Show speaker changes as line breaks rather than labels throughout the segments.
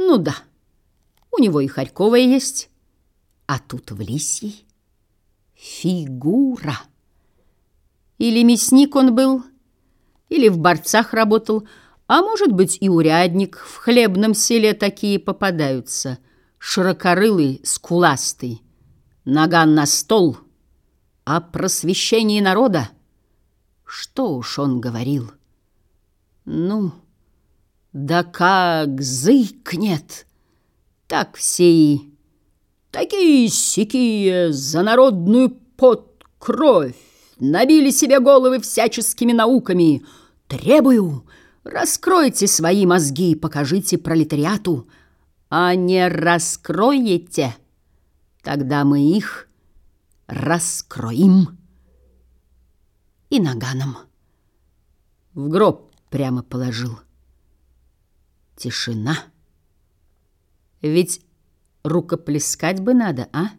Ну да, у него и Харьковая есть, а тут в Лисьей фигура. Или мясник он был, или в борцах работал, а может быть и урядник. В хлебном селе такие попадаются. Широкорылый, скуластый, наган на стол. О просвещении народа что уж он говорил? Ну, да как зыкнет, так все и такие-сякие за народную под кровь набили себе головы всяческими науками. Требую, раскройте свои мозги и покажите пролетариату, а не раскроете, тогда мы их раскроим и наганом. В гроб прямо положил. Тишина. Ведь рукоплескать бы надо, а?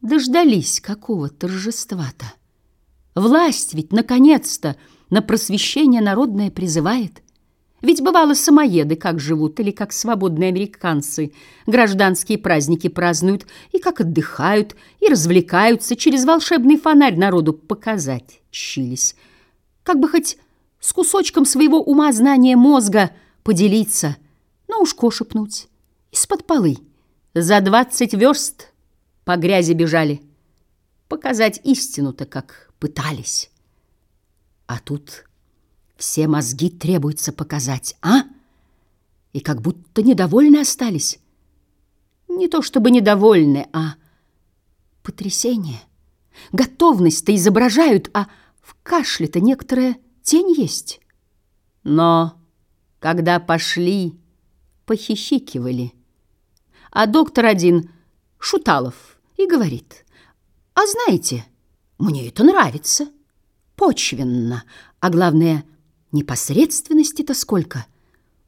Дождались какого торжества-то. Власть ведь, наконец-то, на просвещение народное призывает. Ведь бывало самоеды как живут, или как свободные американцы гражданские праздники празднуют, и как отдыхают, и развлекаются, через волшебный фонарь народу показать чились. Как бы хоть с кусочком своего ума знания мозга поделиться, на ушко шепнуть, из-под полы. За двадцать верст по грязи бежали. Показать истину-то как пытались. А тут все мозги требуется показать, а? И как будто недовольны остались. Не то чтобы недовольны, а потрясение. Готовность-то изображают, а в кашле-то некоторая тень есть. Но когда пошли, похихикивали. А доктор один, Шуталов, и говорит, «А знаете, мне это нравится, почвенно, а главное — Непосредственности-то сколько?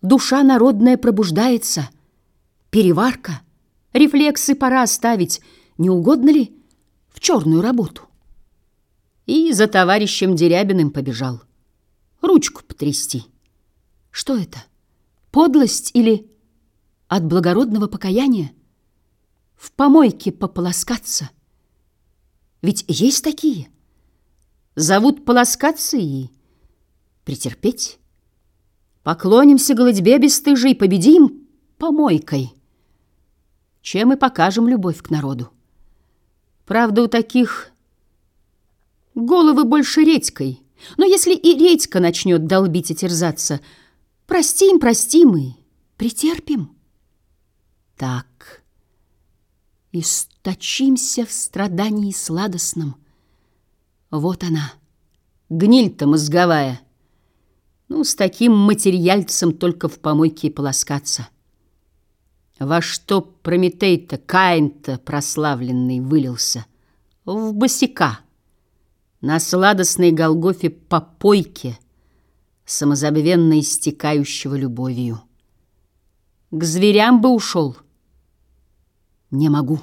Душа народная пробуждается. Переварка. Рефлексы пора оставить. Не угодно ли в черную работу? И за товарищем Дерябиным побежал. Ручку потрясти. Что это? Подлость или от благородного покаяния? В помойке пополоскаться? Ведь есть такие. Зовут полоскаться и претерпеть. Поклонимся голодьбе бесстыжей, победим помойкой. Чем и покажем любовь к народу. Правда, у таких головы больше редькой. Но если и редька начнет долбить и терзаться, простим, простим и претерпим. Так, источимся в страдании сладостном. Вот она, гниль-то мозговая — ну, с таким материальцем только в помойке полоскаться. Во что Прометей-то, Каин-то прославленный вылился? В босика. На сладостной Голгофе попойке, самозабвенно истекающего любовью. К зверям бы ушел. Не могу.